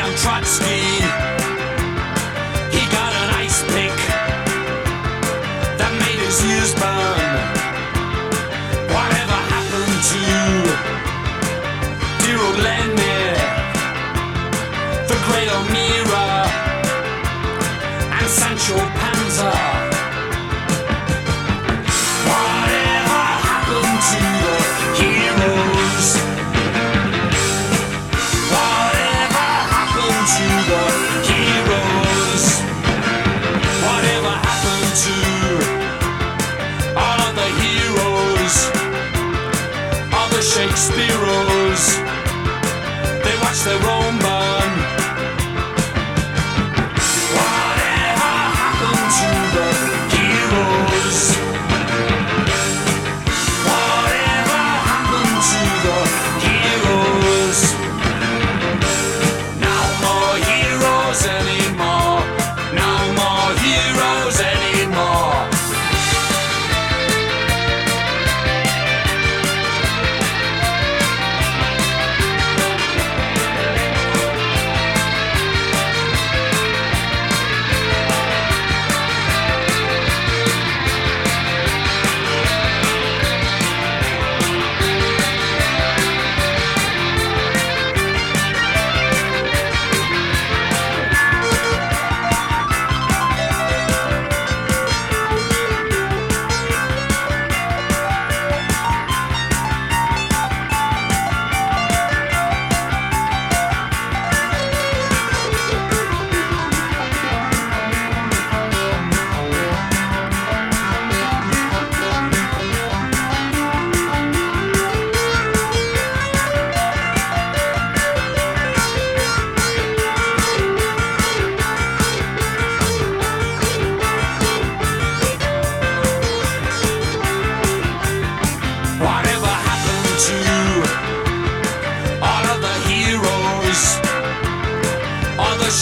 Leon Trotsky. He got an ice pick that made his ears burn. Whatever happened to dear old Lenin? watch their own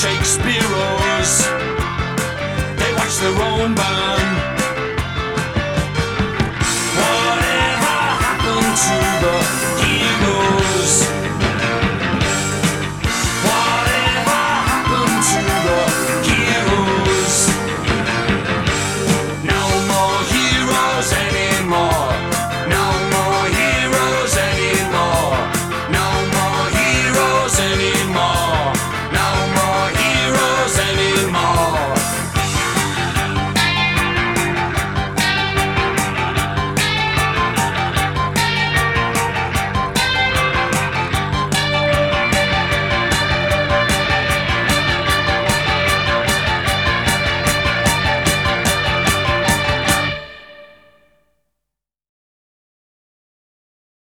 Shakespeare's. They watch their own bound.